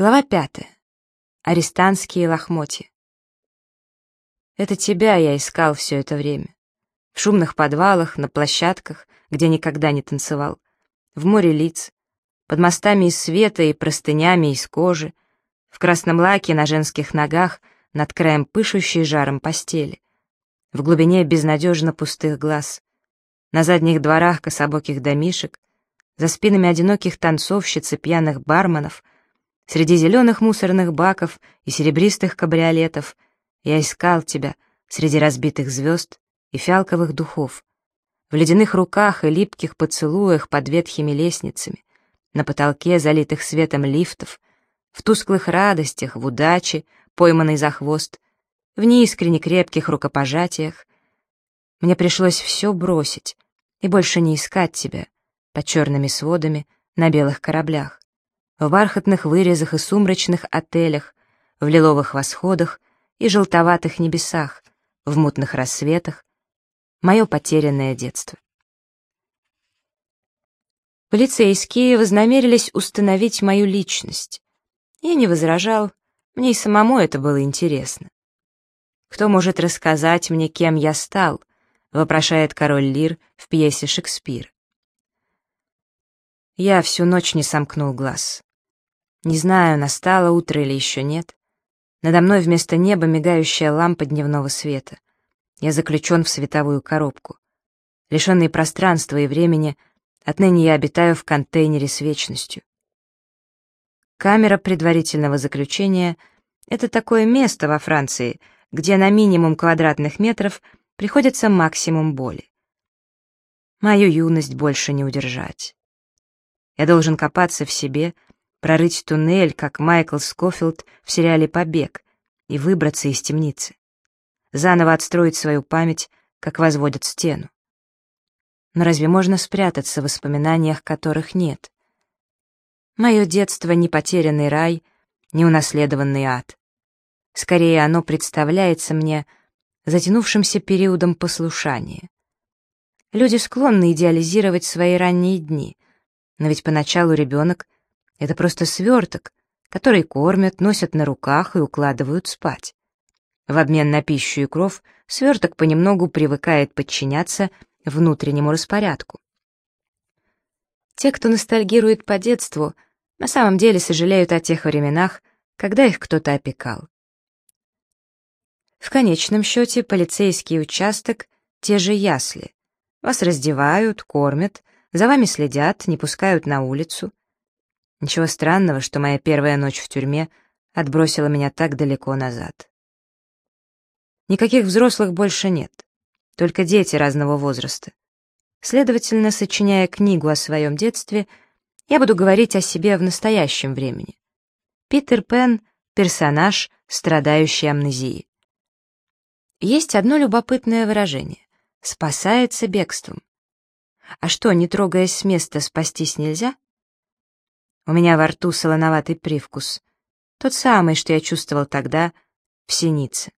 Глава пятая. Арестантские лохмотья. Это тебя я искал все это время. В шумных подвалах, на площадках, где никогда не танцевал, в море лиц, под мостами из света и простынями из кожи, в красном лаке на женских ногах над краем пышущей жаром постели, в глубине безнадежно пустых глаз, на задних дворах кособоких домишек, за спинами одиноких танцовщиц и пьяных барменов, среди зеленых мусорных баков и серебристых кабриолетов я искал тебя среди разбитых звезд и фиалковых духов, в ледяных руках и липких поцелуях под ветхими лестницами, на потолке, залитых светом лифтов, в тусклых радостях, в удаче, пойманной за хвост, в неискренне крепких рукопожатиях. Мне пришлось все бросить и больше не искать тебя под черными сводами на белых кораблях, в бархатных вырезах и сумрачных отелях, в лиловых восходах и желтоватых небесах, в мутных рассветах, мое потерянное детство. Полицейские вознамерились установить мою личность. Я не возражал, мне и самому это было интересно. «Кто может рассказать мне, кем я стал?» — вопрошает король Лир в пьесе Шекспира. Я всю ночь не сомкнул глаз. Не знаю, настало утро или еще нет. Надо мной вместо неба мигающая лампа дневного света. Я заключен в световую коробку. Лишенный пространства и времени — Отныне я обитаю в контейнере с вечностью. Камера предварительного заключения — это такое место во Франции, где на минимум квадратных метров приходится максимум боли. Мою юность больше не удержать. Я должен копаться в себе, прорыть туннель, как Майкл Скофилд в сериале «Побег», и выбраться из темницы. Заново отстроить свою память, как возводят стену. Но разве можно спрятаться в воспоминаниях, которых нет? Мое детство — не потерянный рай, не унаследованный ад. Скорее, оно представляется мне затянувшимся периодом послушания. Люди склонны идеализировать свои ранние дни, но ведь поначалу ребенок — это просто сверток, который кормят, носят на руках и укладывают спать. В обмен на пищу и кров сверток понемногу привыкает подчиняться внутреннему распорядку. Те, кто ностальгирует по детству, на самом деле сожалеют о тех временах, когда их кто-то опекал. В конечном счете полицейский участок — те же ясли. Вас раздевают, кормят, за вами следят, не пускают на улицу. Ничего странного, что моя первая ночь в тюрьме отбросила меня так далеко назад. Никаких взрослых больше нет только дети разного возраста. Следовательно, сочиняя книгу о своем детстве, я буду говорить о себе в настоящем времени. Питер Пен — персонаж, страдающий амнезией. Есть одно любопытное выражение — «спасается бегством». А что, не трогаясь с места, спастись нельзя? У меня во рту солоноватый привкус, тот самый, что я чувствовал тогда в синице.